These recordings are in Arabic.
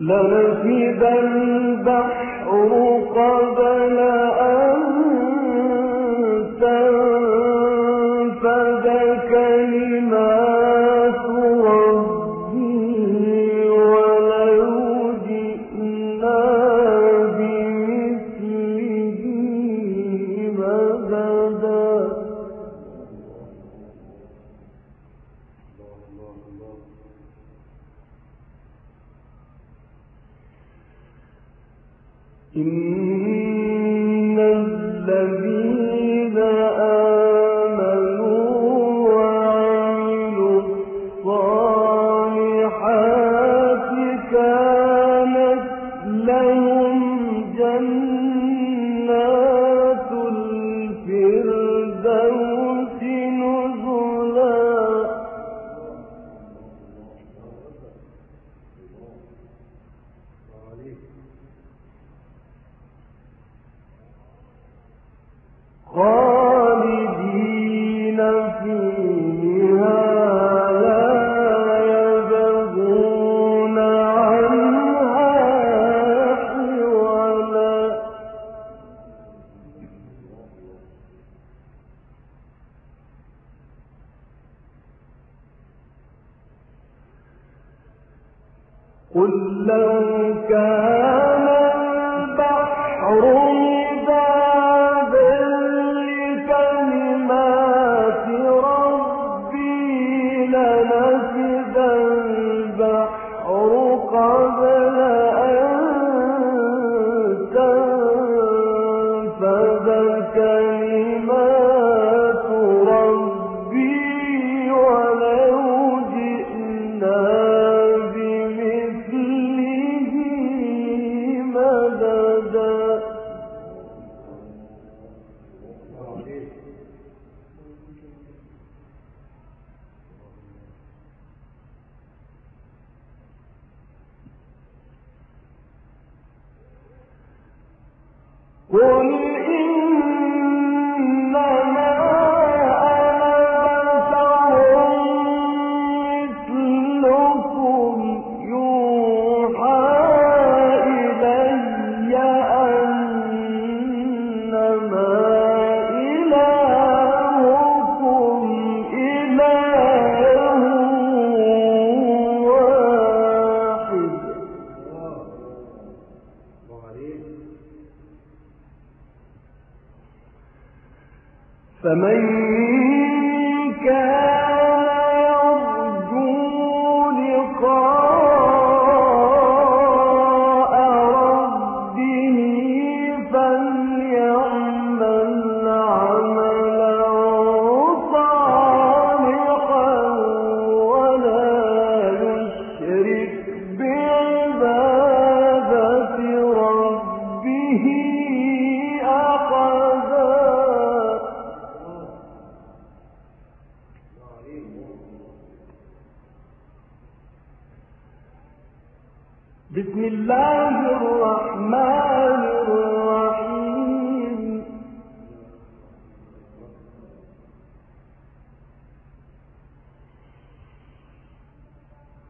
لنفذ البحر قبل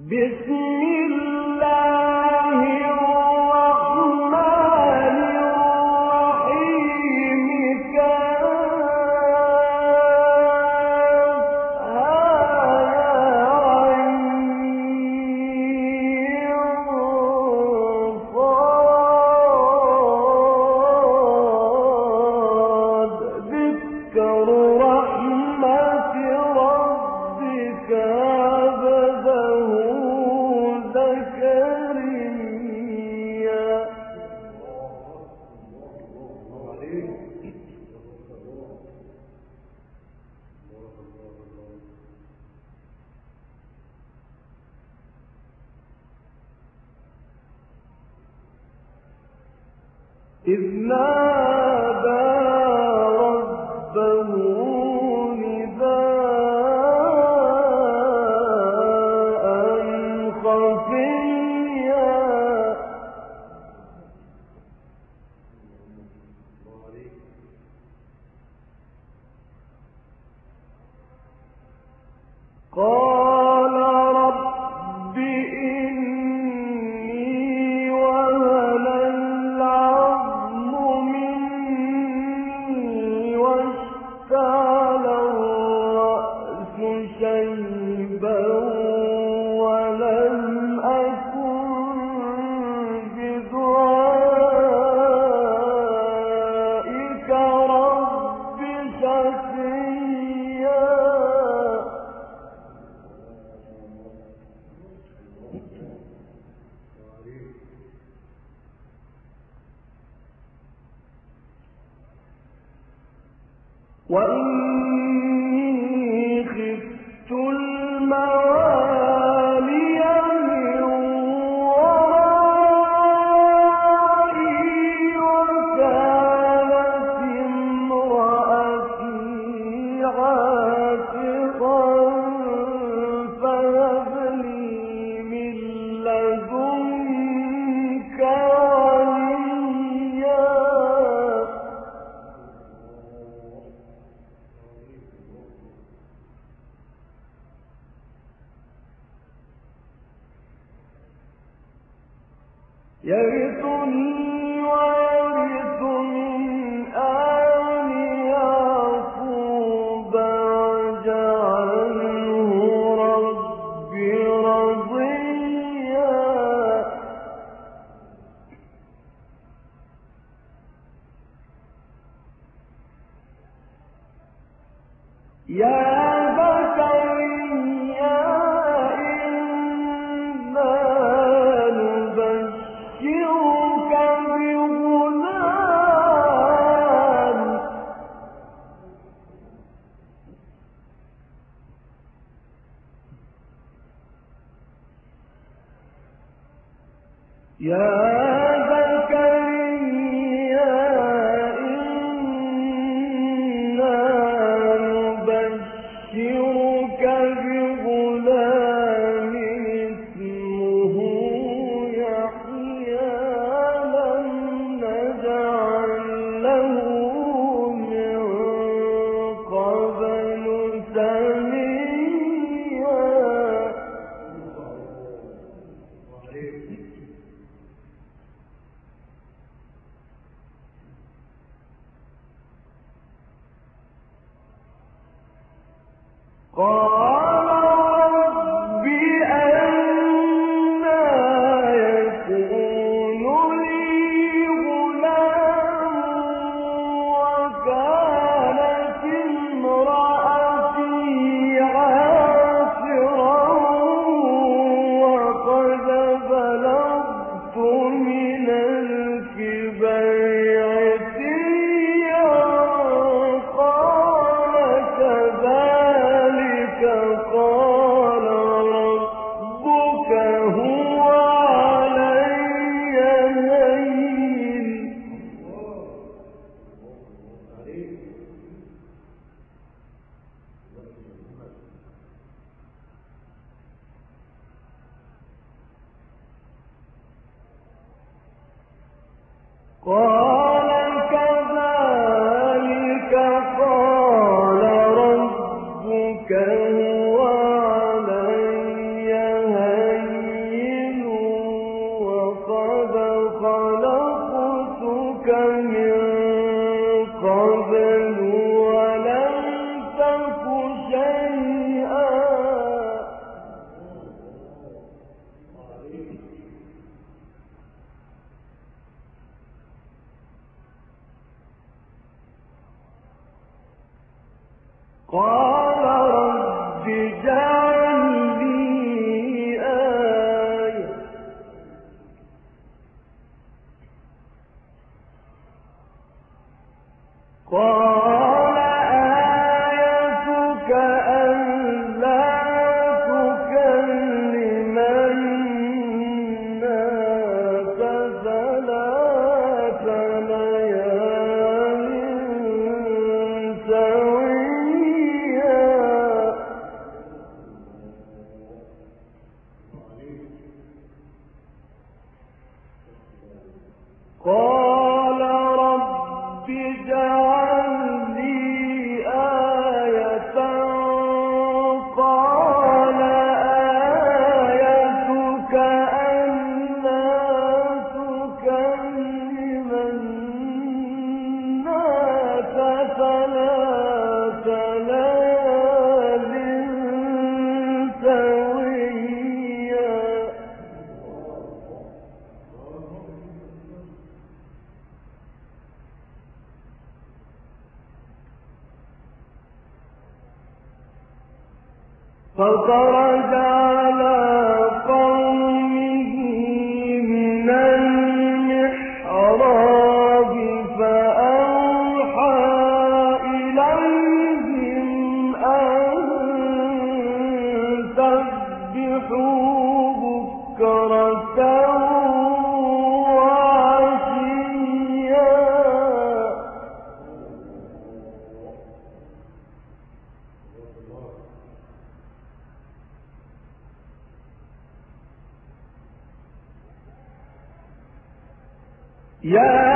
إذ وإني يا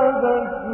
انتبذت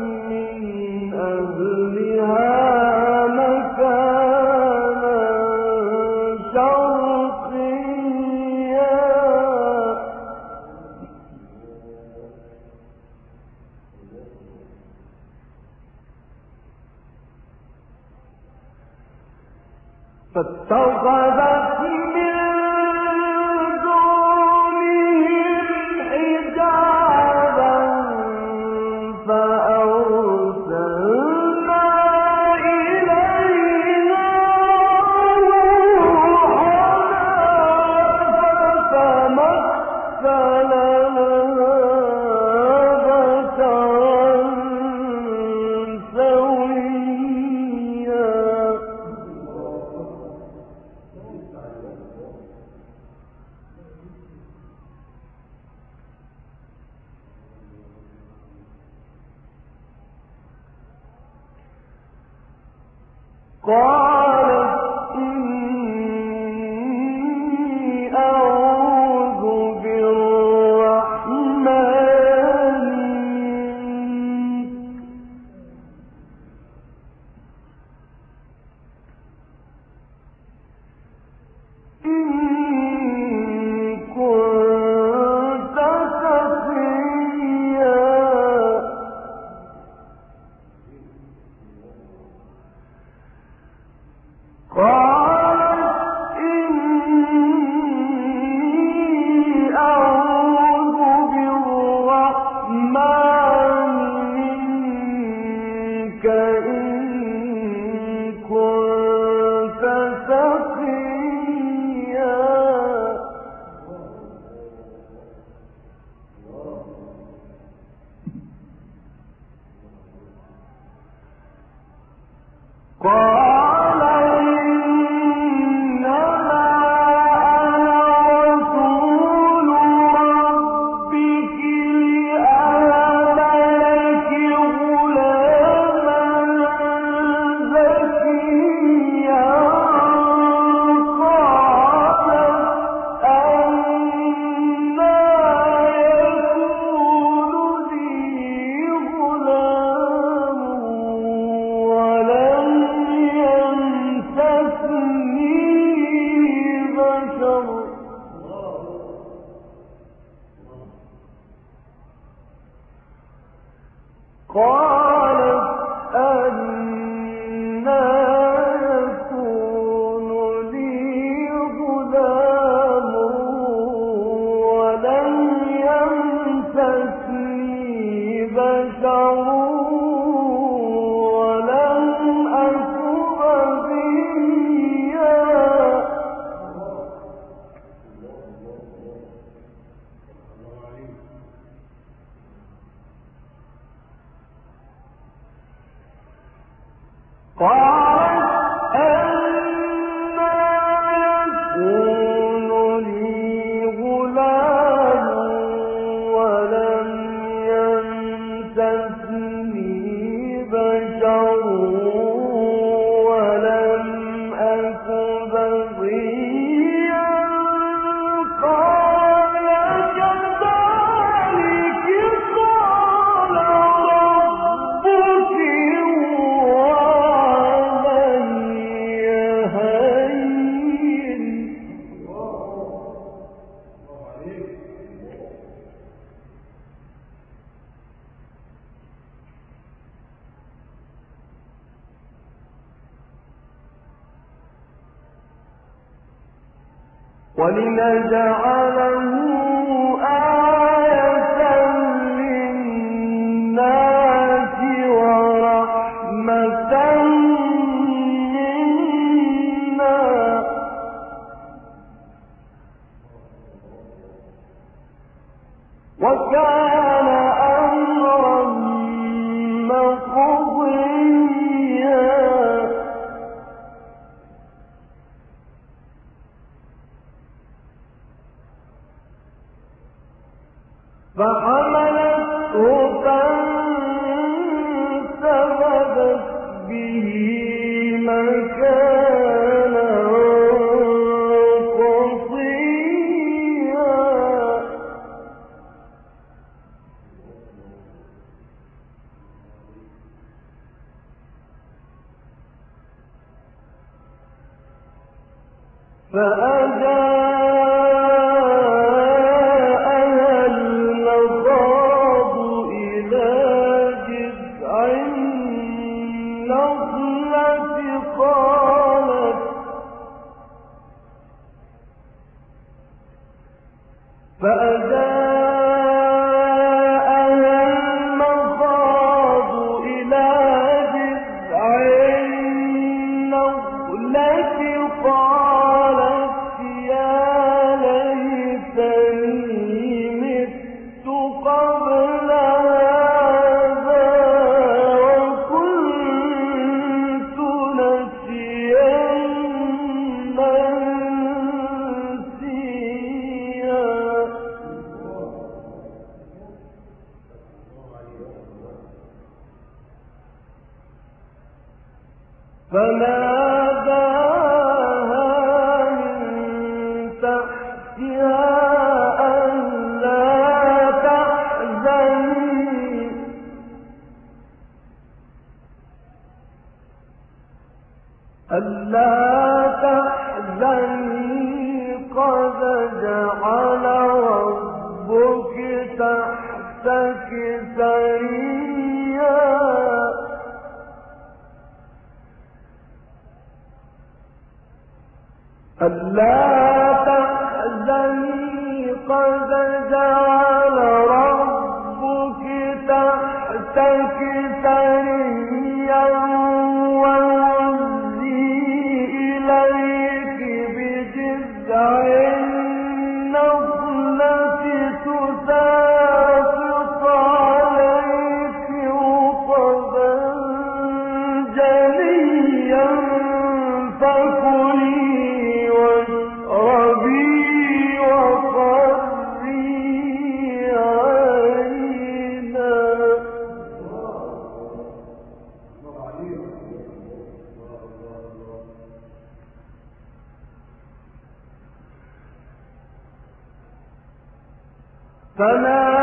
فناداها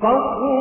فقولي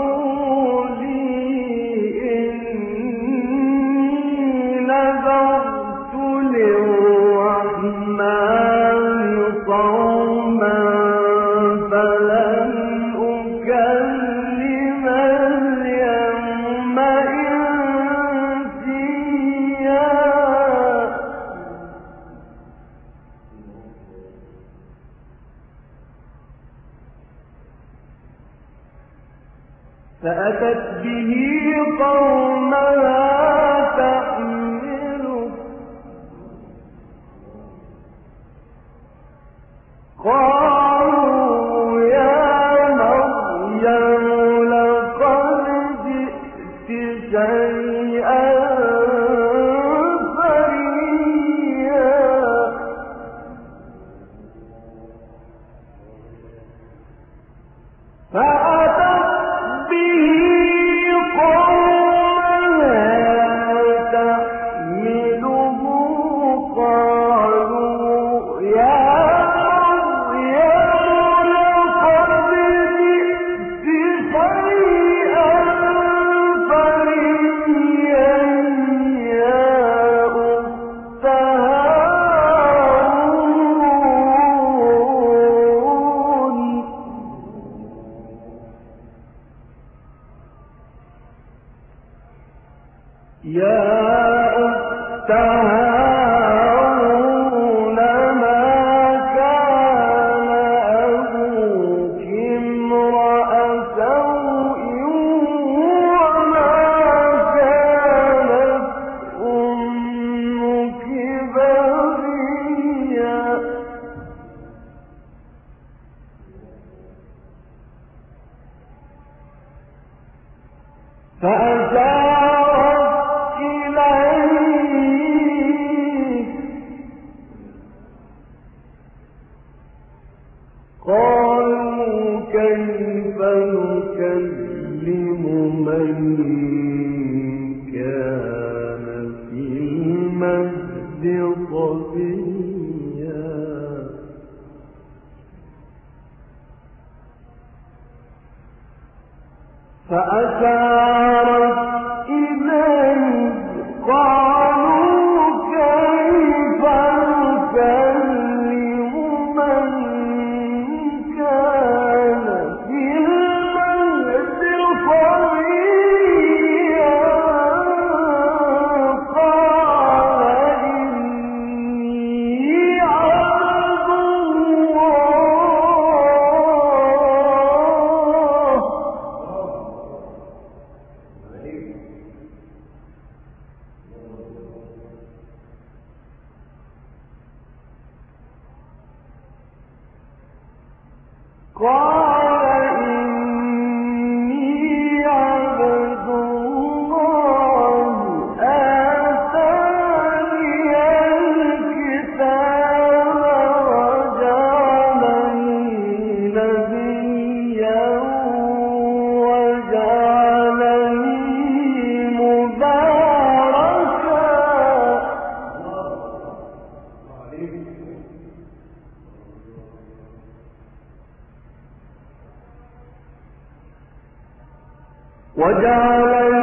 وجعلني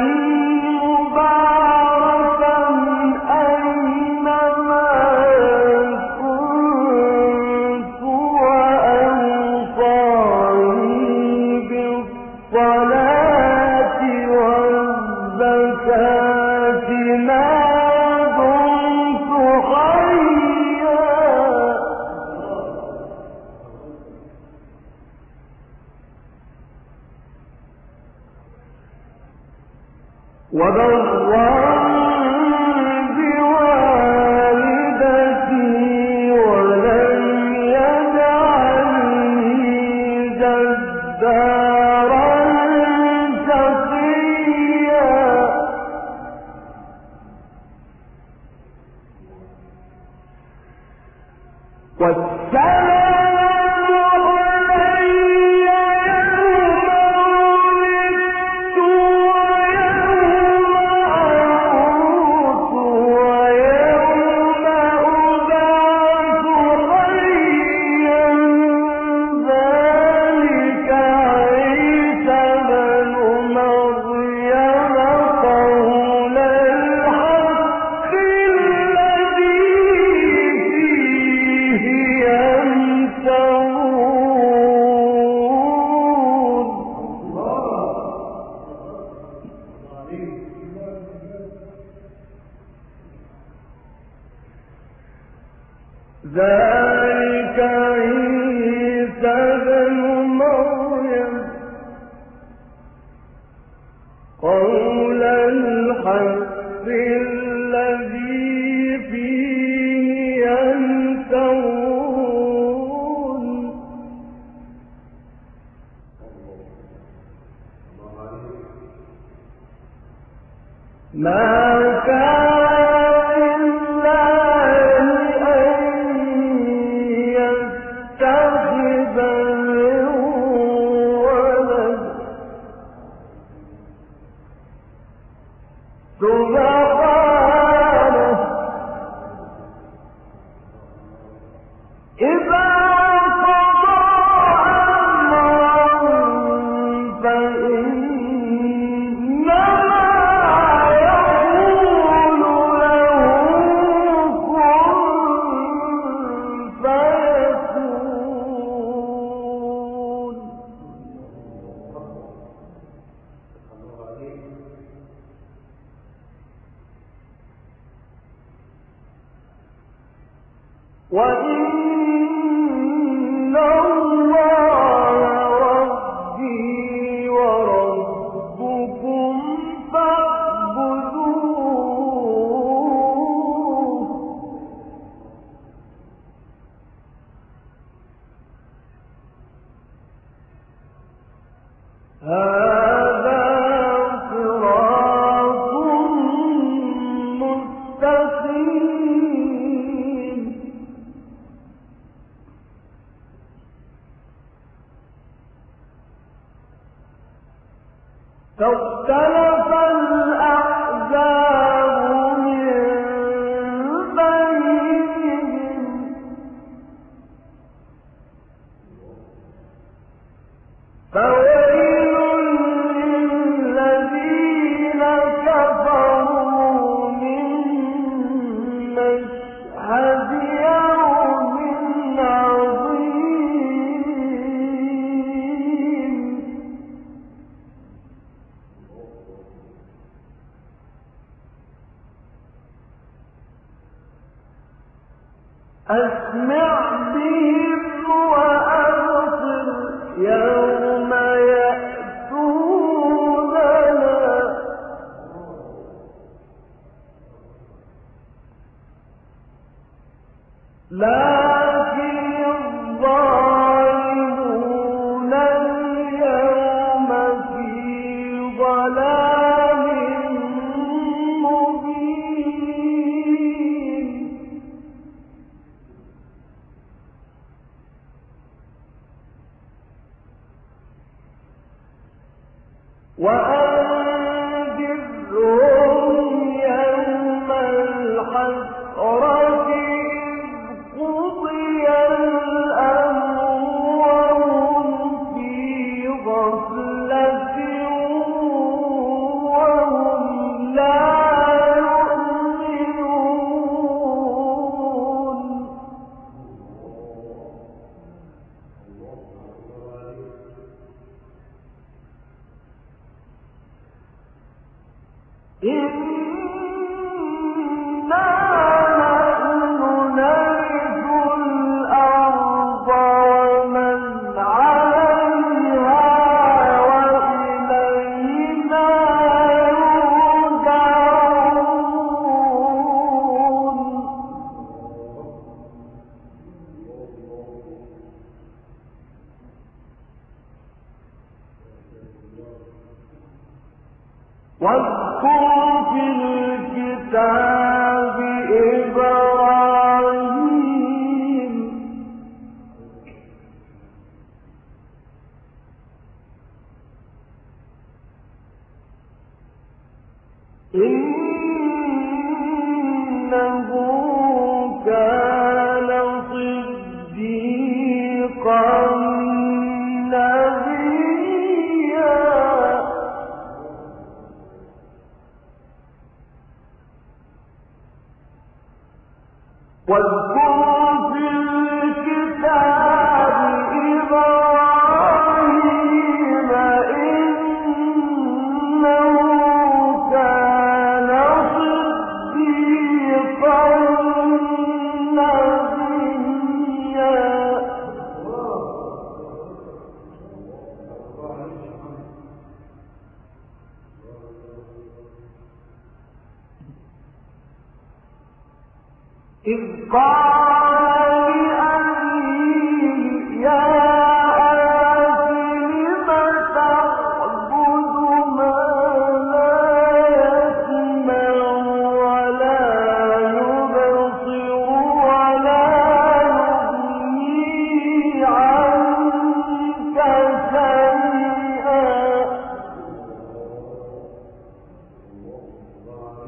قول الحق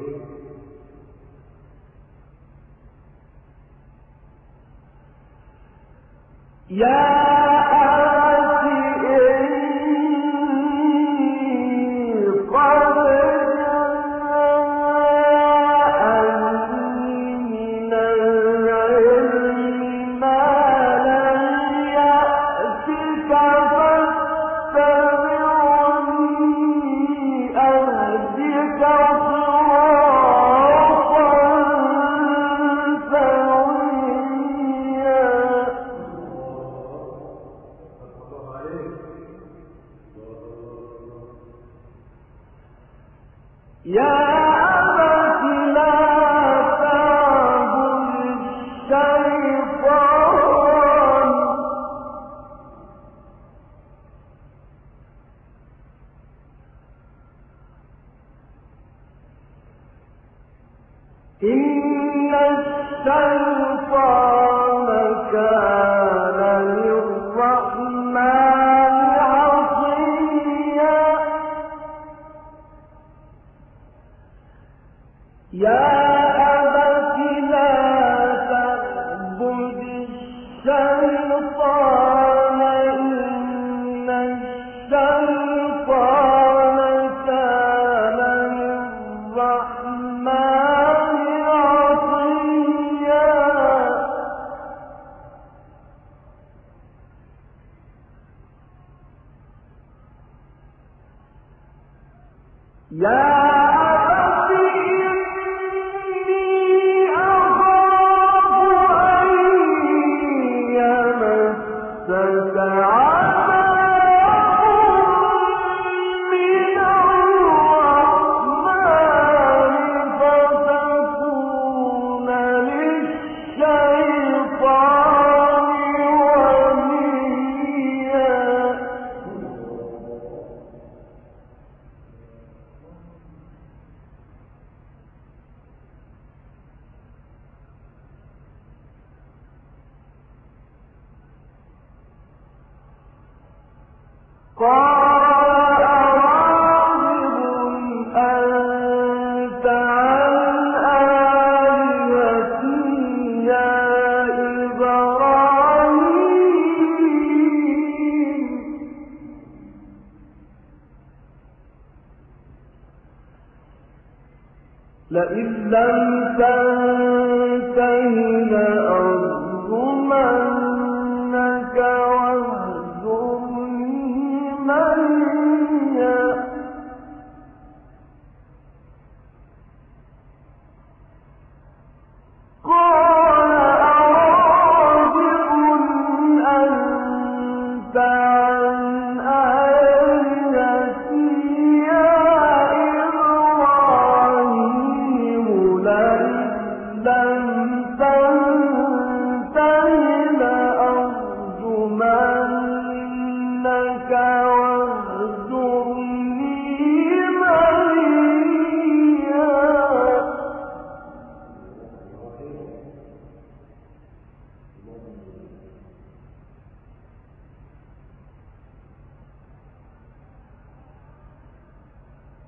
ربي يا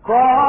من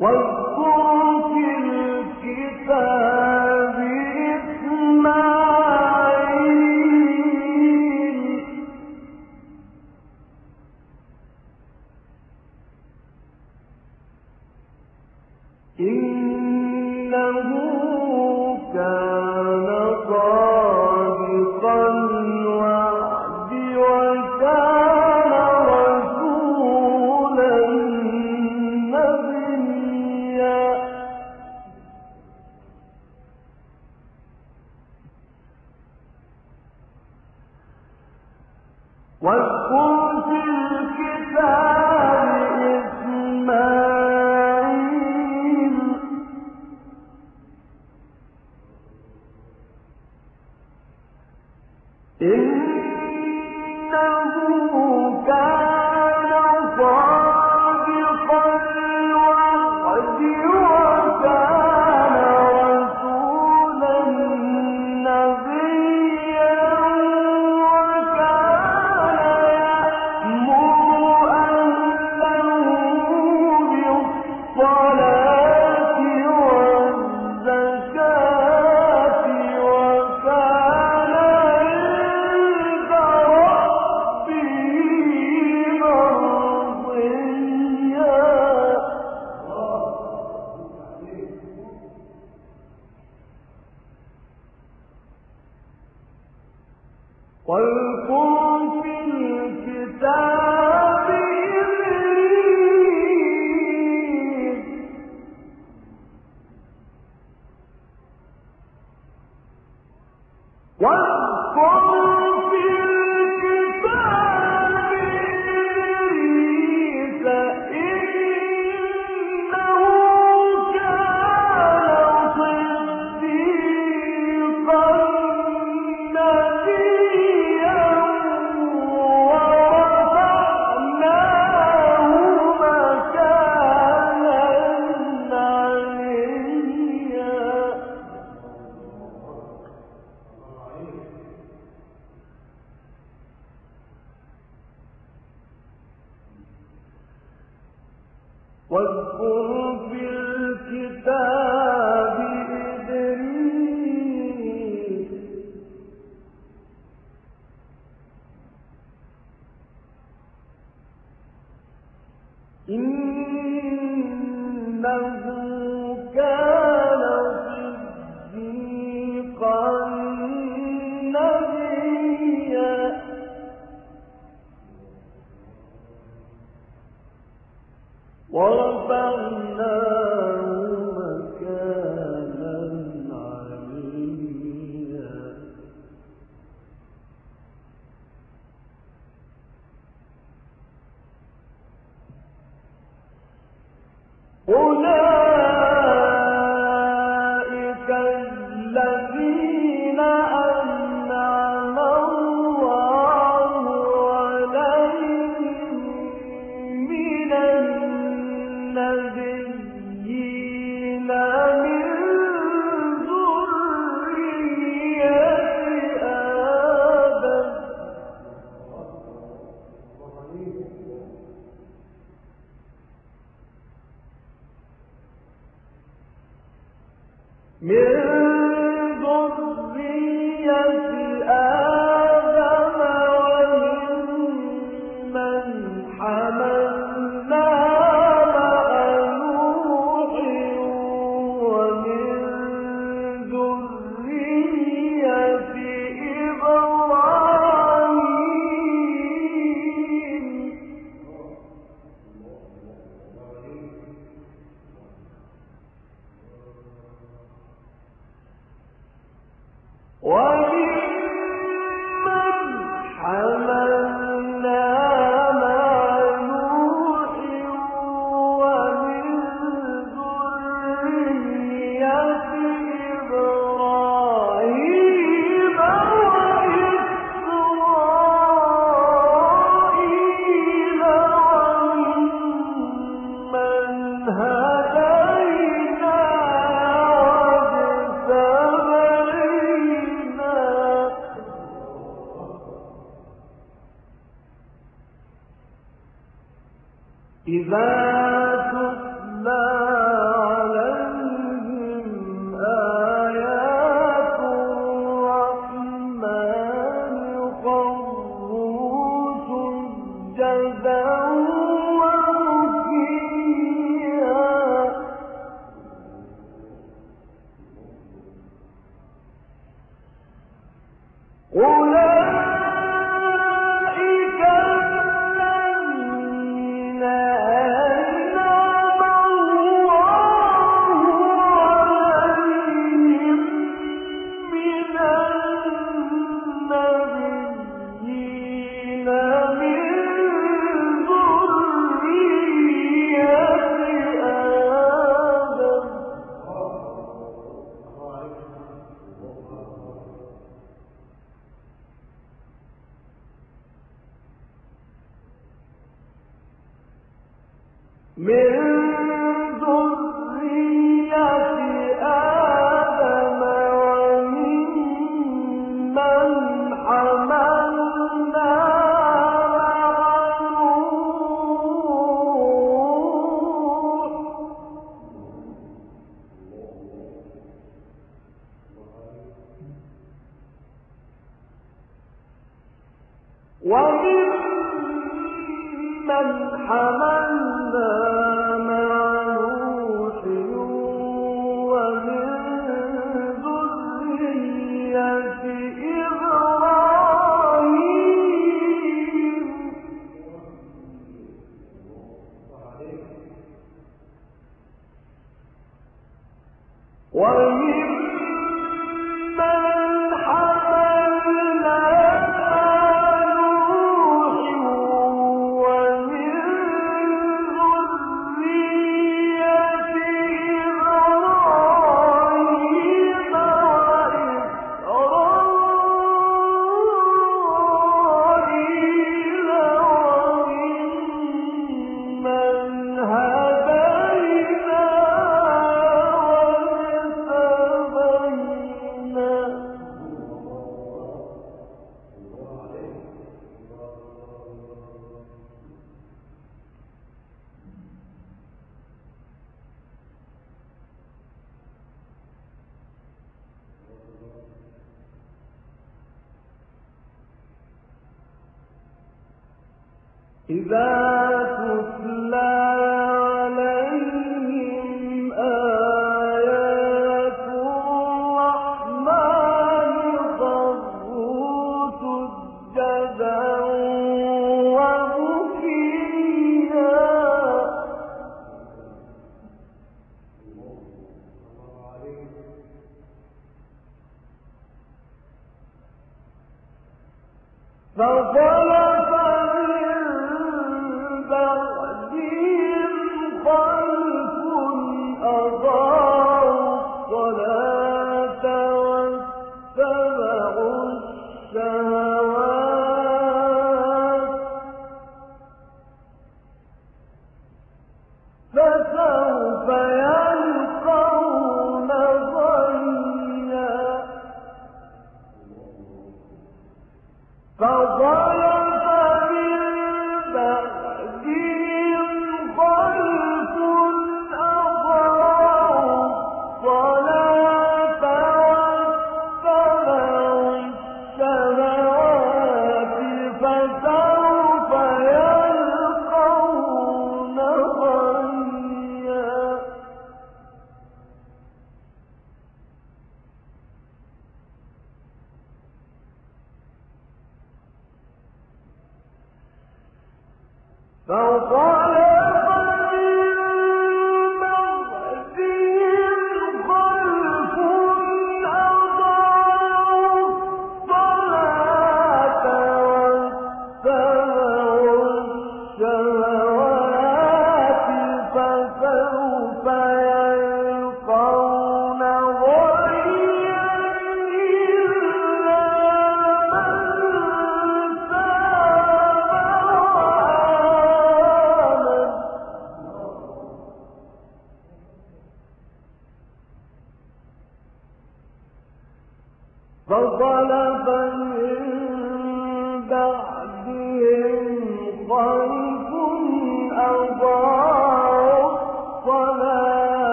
واذكر في الكتاب إذا فوقع